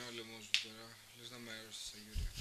canale Musdora, les Namers, Юрия.